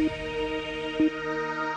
Música